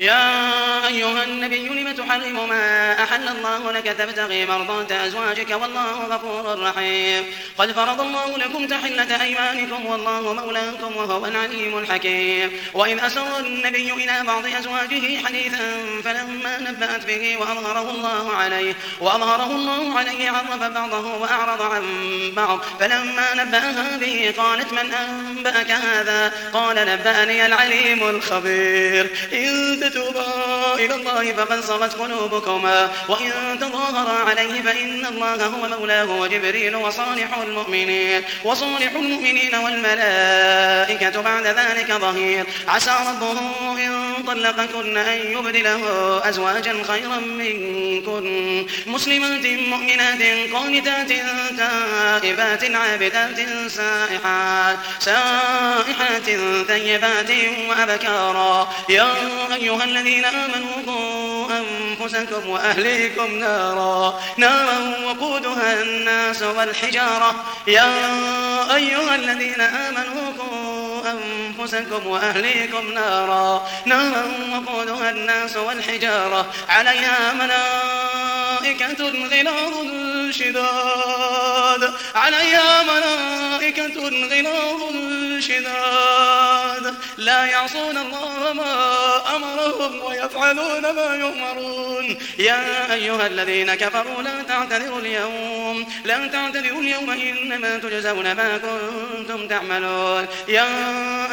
يا أيها النبي لم تحرم ما أحل الله لك تبتغي مرضات أزواجك؟ والله غفور رحيم. قد فرض الله لكم تحلة أيمانكم والله مولاكم وهو العليم الحكيم. وإن أسر النبي إلى بعض أزواجه حديثا فلما نبأت به وأظهره الله عليه وأظهره الله عليه عرف بعضه وأعرض عن بعض. فلما نبأها به قالت من أنبأك هذا؟ قال نبأني العليم الخبير. إن تتوبا إلى الله فقد صغت قلوبكما. وإن تظاهرا عليه فإن الله هو مولاه وجبريل وصالح المؤمنين. وصالح المؤمنين والملائكة بعد ذلك ظهير. عسى ربه إن طلقكن أن يبدله أزواجا خيرا منكن. مسلمات مؤمنات قانتات تائبات عابدات سائحات سائحات ثيبات وأبكارا. يا أيها الذين آمنوا قوا أنفسكم وأهليكم نارا. نارا وقودها الناس والحجارة. يا أيها الذين آمنوا قوا أنفسكم وأهليكم نارا. نارا وقودها الناس والحجارة. عليها ملائكة غلاظ شداد. عليها ملائكة غلاظ شداد. لا يعصون الله ما أمرهم ويفعلون ما يؤمرون. يا أيها الذين كفروا لا تعتذروا اليوم. لا تعتذروا اليوم إنما تجزون ما كنتم تعملون. يا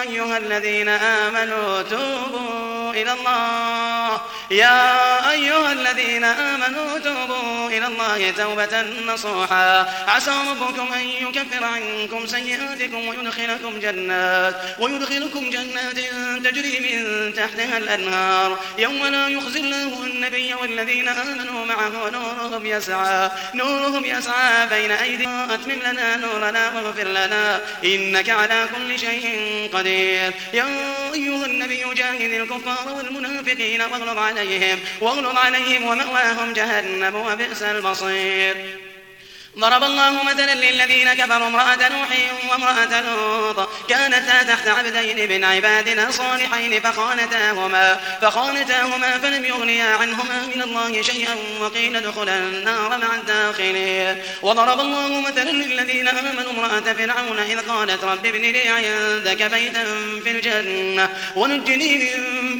أيها الذين آمنوا توبوا إلى الله. يا أيها الذين آمنوا توبوا إلى الله توبة نصوحا. عسى ربكم أن يكفر عنكم سيئاتكم ويدخلكم جنات ويدخلكم جنات تجري من تحتها الأنهار. يوم لا يخزي الله النبي والذين آمنوا معه نورهم يسعى نورهم يسعى بين أيديهم. أتمم لنا نورنا واغفر لنا إنك على كل شيء قدير. يا أيها النبي جاهد الكفار والمنافقين واغلظ عليهم واغلظ عليهم ومأواهم جهنم وبئس المصير. ضرب الله مثلا للذين كفروا امرأة نوح وامرأة لوط. كانتا تحت عبدين من عبادنا صالحين فخانتاهما فخانتاهما فلم يغنيا عنهما من الله شيئا وقيل ادخلا النار مع الداخلين. وضرب الله مثلا للذين آمنوا امرأة فرعون إذ قالت رب ابن لي عندك بيتا في الجنة ونجني من